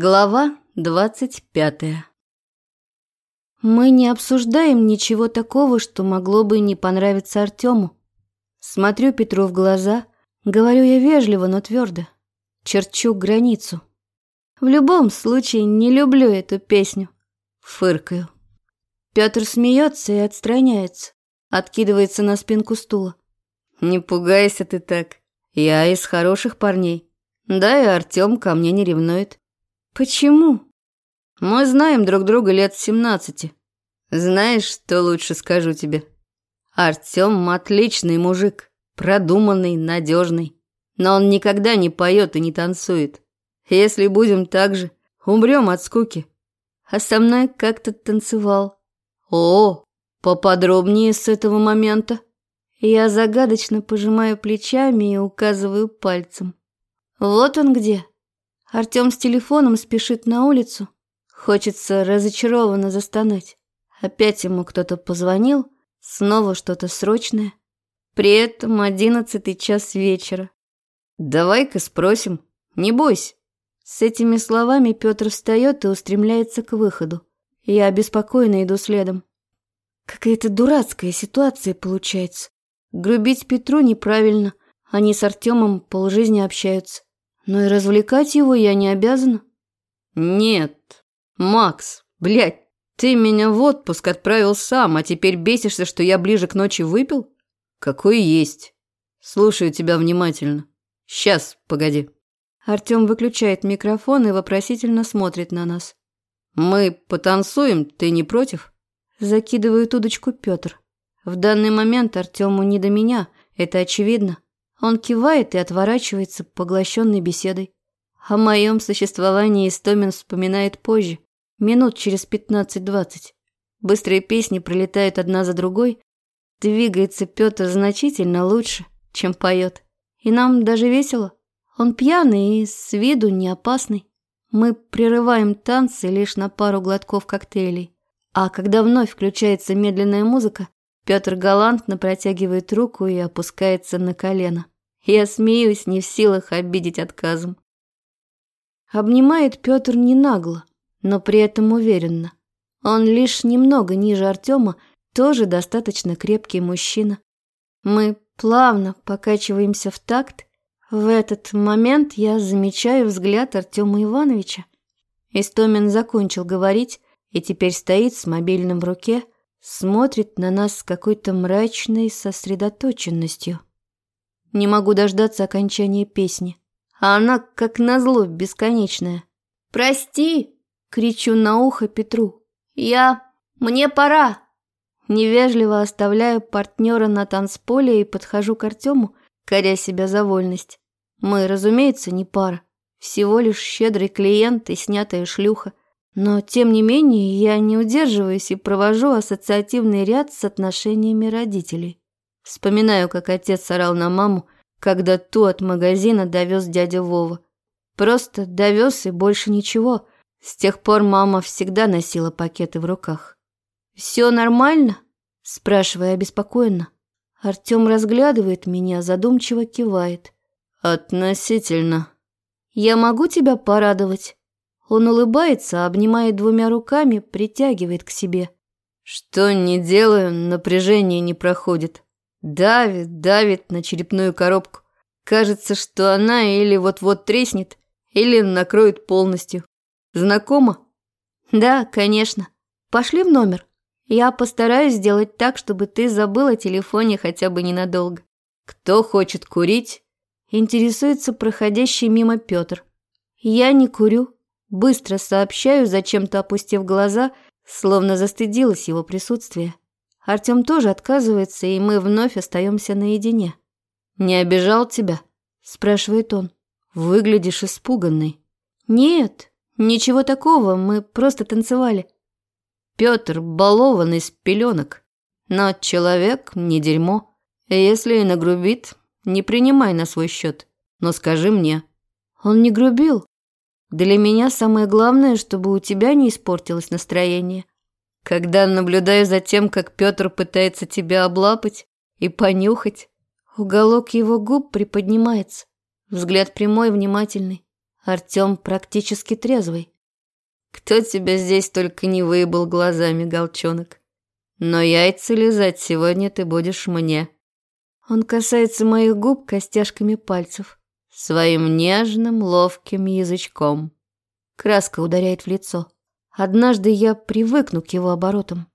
Глава двадцать пятая Мы не обсуждаем ничего такого, что могло бы не понравиться Артему. Смотрю Петру в глаза, говорю я вежливо, но твердо. Черчу границу. В любом случае не люблю эту песню. Фыркаю. Петр смеется и отстраняется, откидывается на спинку стула. Не пугайся ты так. Я из хороших парней. Да и Артем ко мне не ревнует. Почему? Мы знаем друг друга лет семнадцати. Знаешь, что лучше скажу тебе? Артем отличный мужик, продуманный, надежный. Но он никогда не поет и не танцует. Если будем так же, умрем от скуки. А со мной как-то танцевал. О, поподробнее с этого момента. Я загадочно пожимаю плечами и указываю пальцем. Вот он где. Артём с телефоном спешит на улицу. Хочется разочарованно застонать. Опять ему кто-то позвонил, снова что-то срочное. При этом одиннадцатый час вечера. «Давай-ка спросим, не бойся». С этими словами Пётр встаёт и устремляется к выходу. Я обеспокоенно иду следом. Какая-то дурацкая ситуация получается. Грубить Петру неправильно. Они с Артёмом полжизни общаются. Но и развлекать его я не обязана. Нет, Макс, блядь, ты меня в отпуск отправил сам, а теперь бесишься, что я ближе к ночи выпил? Какой есть. Слушаю тебя внимательно. Сейчас, погоди. Артём выключает микрофон и вопросительно смотрит на нас. Мы потанцуем, ты не против? Закидывает удочку Пётр. В данный момент Артёму не до меня, это очевидно. Он кивает и отворачивается, поглощенный беседой. О моем существовании Истомин вспоминает позже, минут через пятнадцать-двадцать. Быстрые песни пролетают одна за другой. Двигается Петр значительно лучше, чем поет. И нам даже весело. Он пьяный и с виду не опасный. Мы прерываем танцы лишь на пару глотков коктейлей. А когда вновь включается медленная музыка, Петр галантно протягивает руку и опускается на колено. Я смеюсь, не в силах обидеть отказом. Обнимает Петр не нагло, но при этом уверенно. Он лишь немного ниже Артема, тоже достаточно крепкий мужчина. Мы плавно покачиваемся в такт. В этот момент я замечаю взгляд Артема Ивановича. Истомин закончил говорить и теперь стоит с мобильным в руке – смотрит на нас с какой-то мрачной сосредоточенностью. Не могу дождаться окончания песни. А она, как назло, бесконечная. «Прости!» — кричу на ухо Петру. «Я... Мне пора!» Невежливо оставляю партнера на танцполе и подхожу к Артему, коря себя за вольность. Мы, разумеется, не пара. Всего лишь щедрый клиент и снятая шлюха. Но, тем не менее, я не удерживаюсь и провожу ассоциативный ряд с отношениями родителей. Вспоминаю, как отец орал на маму, когда ту от магазина довез дядя Вова. Просто довез и больше ничего. С тех пор мама всегда носила пакеты в руках. «Все нормально?» – спрашивая обеспокоенно. Артем разглядывает меня, задумчиво кивает. «Относительно». «Я могу тебя порадовать?» Он улыбается, обнимает двумя руками, притягивает к себе. Что не делаю, напряжение не проходит. Давит, давит на черепную коробку. Кажется, что она или вот-вот треснет, или накроет полностью. Знакомо? Да, конечно. Пошли в номер. Я постараюсь сделать так, чтобы ты забыл о телефоне хотя бы ненадолго. Кто хочет курить? Интересуется проходящий мимо Петр. Я не курю. Быстро сообщаю, зачем-то опустив глаза, словно застыдилась его присутствие. Артем тоже отказывается, и мы вновь остаемся наедине. «Не обижал тебя?» – спрашивает он. «Выглядишь испуганный». «Нет, ничего такого, мы просто танцевали». Петр балован из пеленок, но человек не дерьмо. Если и нагрубит, не принимай на свой счет, но скажи мне». Он не грубил, для меня самое главное, чтобы у тебя не испортилось настроение. Когда наблюдаю за тем, как Петр пытается тебя облапать и понюхать, уголок его губ приподнимается, взгляд прямой, внимательный. Артем практически трезвый. Кто тебя здесь только не выебал глазами, голчонок. Но яйца лизать сегодня ты будешь мне. Он касается моих губ костяшками пальцев. Своим нежным, ловким язычком. Краска ударяет в лицо. Однажды я привыкну к его оборотам.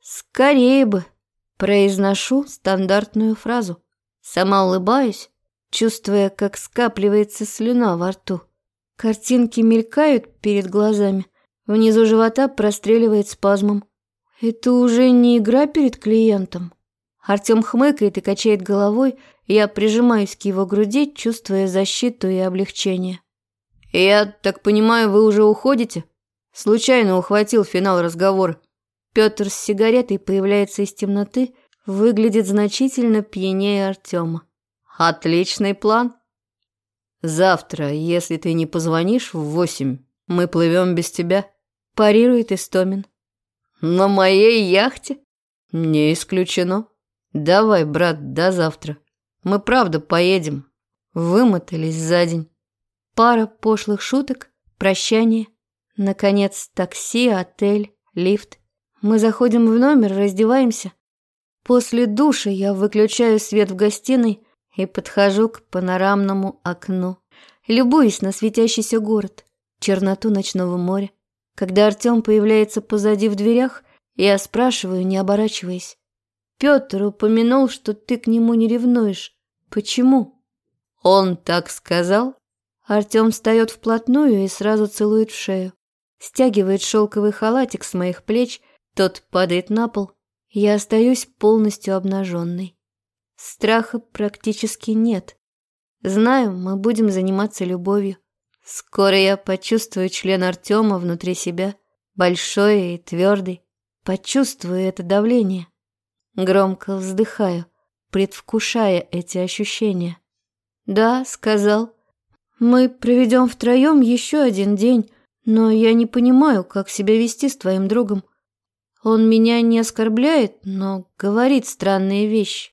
Скорее бы. Произношу стандартную фразу. Сама улыбаюсь, чувствуя, как скапливается слюна во рту. Картинки мелькают перед глазами. Внизу живота простреливает спазмом. Это уже не игра перед клиентом. Артем хмыкает и качает головой, я прижимаюсь к его груди, чувствуя защиту и облегчение. «Я так понимаю, вы уже уходите?» Случайно ухватил финал разговора. Петр с сигаретой появляется из темноты, выглядит значительно пьянее Артема. «Отличный план!» «Завтра, если ты не позвонишь в восемь, мы плывем без тебя», – парирует Истомин. «На моей яхте?» «Не исключено. Давай, брат, до завтра. Мы правда поедем». Вымотались за день. Пара пошлых шуток, прощание. Наконец, такси, отель, лифт. Мы заходим в номер, раздеваемся. После душа я выключаю свет в гостиной – и подхожу к панорамному окну, любуясь на светящийся город, черноту ночного моря. Когда Артем появляется позади в дверях, я спрашиваю, не оборачиваясь. «Петр упомянул, что ты к нему не ревнуешь. Почему?» «Он так сказал?» Артем встает вплотную и сразу целует в шею. Стягивает шелковый халатик с моих плеч, тот падает на пол. Я остаюсь полностью обнаженной. Страха практически нет. Знаю, мы будем заниматься любовью. Скоро я почувствую член Артема внутри себя, большой и твердый. Почувствую это давление. Громко вздыхаю, предвкушая эти ощущения. «Да», — сказал. «Мы проведем втроем еще один день, но я не понимаю, как себя вести с твоим другом. Он меня не оскорбляет, но говорит странные вещи.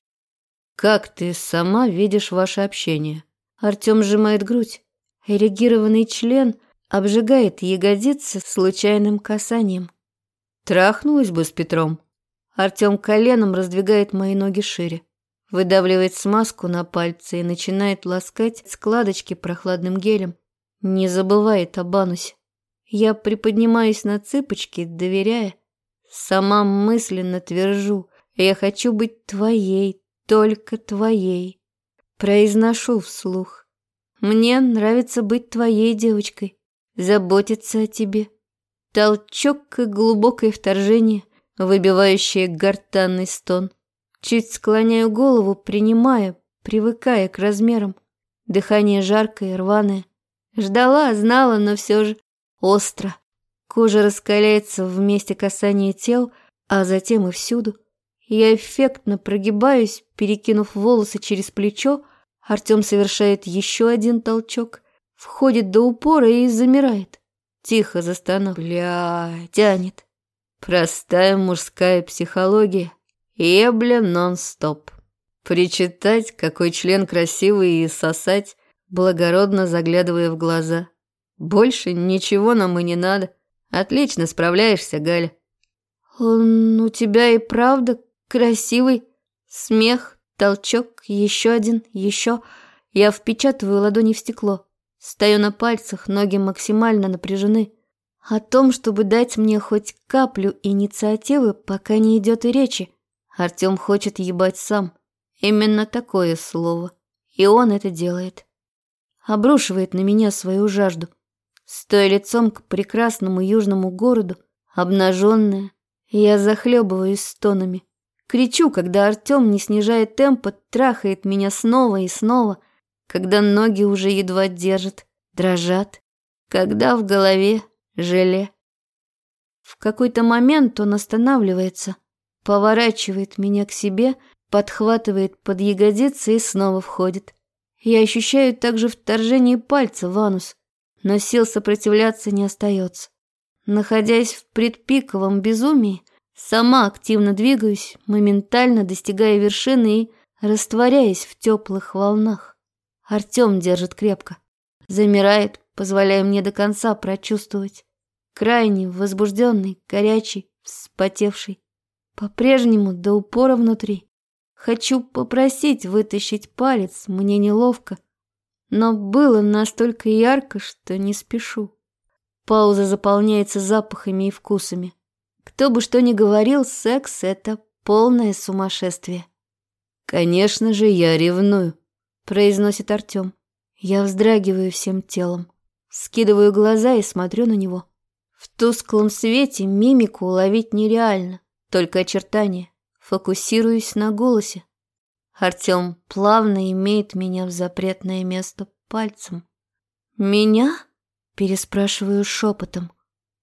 Как ты сама видишь ваше общение? Артем сжимает грудь. Эрегированный член обжигает ягодицы случайным касанием. Трахнулась бы с Петром. Артем коленом раздвигает мои ноги шире, выдавливает смазку на пальцы и начинает ласкать складочки прохладным гелем. Не забывает об анусе. Я приподнимаюсь на цыпочки, доверяя. Сама мысленно твержу, я хочу быть твоей, только твоей. Произношу вслух. Мне нравится быть твоей девочкой, заботиться о тебе. Толчок и глубокое вторжение, выбивающее гортанный стон. Чуть склоняю голову, принимая, привыкая к размерам. Дыхание жаркое, рваное. Ждала, знала, но все же остро. Кожа раскаляется в месте касания тел, а затем и всюду. Я эффектно прогибаюсь, перекинув волосы через плечо. Артем совершает еще один толчок, входит до упора и замирает. Тихо застонав. Бля, тянет. Простая мужская психология. Ебля нон-стоп. Причитать, какой член красивый и сосать, благородно заглядывая в глаза. Больше ничего нам и не надо. Отлично справляешься, Галя. Он у тебя и правда Красивый. Смех, толчок, еще один, еще. Я впечатываю ладони в стекло. Стою на пальцах, ноги максимально напряжены. О том, чтобы дать мне хоть каплю инициативы, пока не идет и речи. Артем хочет ебать сам. Именно такое слово. И он это делает. Обрушивает на меня свою жажду. Стоя лицом к прекрасному южному городу, обнаженная, я захлебываюсь стонами. Кричу, когда Артем, не снижая темпа, трахает меня снова и снова, когда ноги уже едва держат, дрожат, когда в голове желе. В какой-то момент он останавливается, поворачивает меня к себе, подхватывает под ягодицы и снова входит. Я ощущаю также вторжение пальца в анус, но сил сопротивляться не остается. Находясь в предпиковом безумии, Сама активно двигаюсь, моментально достигая вершины и растворяясь в теплых волнах. Артем держит крепко. Замирает, позволяя мне до конца прочувствовать. Крайне возбужденный, горячий, вспотевший. По-прежнему до упора внутри. Хочу попросить вытащить палец, мне неловко. Но было настолько ярко, что не спешу. Пауза заполняется запахами и вкусами. Кто бы что ни говорил, секс — это полное сумасшествие. «Конечно же, я ревную», — произносит Артем. Я вздрагиваю всем телом, скидываю глаза и смотрю на него. В тусклом свете мимику уловить нереально, только очертания. Фокусируюсь на голосе. Артем плавно имеет меня в запретное место пальцем. «Меня?» – переспрашиваю шепотом.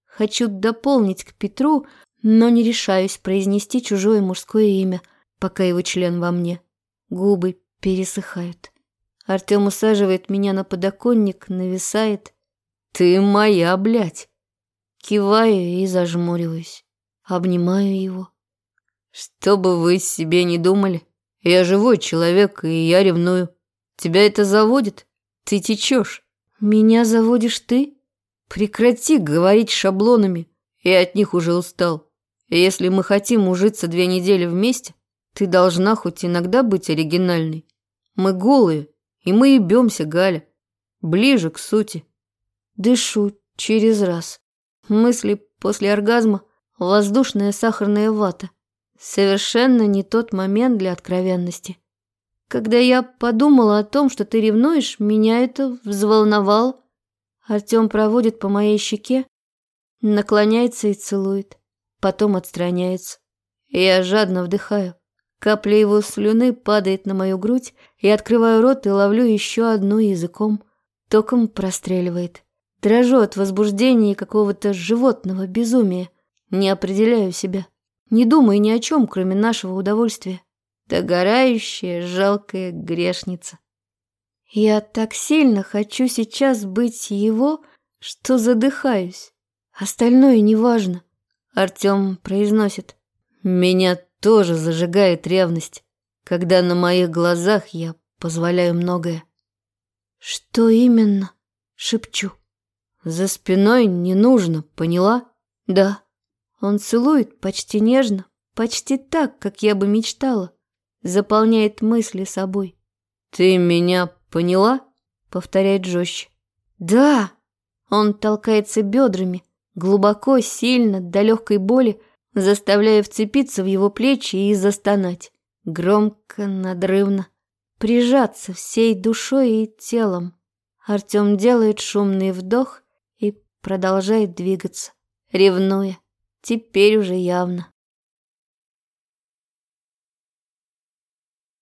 Хочу дополнить к Петру, но не решаюсь произнести чужое мужское имя, пока его член во мне. Губы пересыхают. Артем усаживает меня на подоконник, нависает. «Ты моя, блядь!» Киваю и зажмуриваюсь. Обнимаю его. «Что бы вы себе не думали, я живой человек, и я ревную. Тебя это заводит? Ты течешь. Меня заводишь ты? Прекрати говорить шаблонами, я от них уже устал. Если мы хотим ужиться две недели вместе, ты должна хоть иногда быть оригинальной. Мы голые, и мы ебемся, Галя. Ближе к сути. Дышу через раз. Мысли после оргазма – воздушная сахарная вата. Совершенно не тот момент для откровенности. Когда я подумала о том, что ты ревнуешь, меня это взволновало. Артем проводит по моей щеке, наклоняется и целует, потом отстраняется. Я жадно вдыхаю. Капля его слюны падает на мою грудь, я открываю рот и ловлю еще одну языком. Током простреливает. Дрожу от возбуждения какого-то животного безумия. Не определяю себя. Не думаю ни о чем, кроме нашего удовольствия. Догорающая, жалкая грешница. Я так сильно хочу сейчас быть его, что задыхаюсь. Остальное неважно. Артем произносит. Меня тоже зажигает ревность, когда на моих глазах я позволяю многое. Что именно? Шепчу. За спиной не нужно, поняла? Да. Он целует почти нежно, почти так, как я бы мечтала. Заполняет мысли собой. Ты меня поняла? Повторяет жестче. Да. Он толкается бедрами, глубоко, сильно, до легкой боли, заставляя вцепиться в его плечи и застонать. Громко, надрывно. Прижаться всей душой и телом. Артем делает шумный вдох и продолжает двигаться, ревнуя. Теперь уже явно.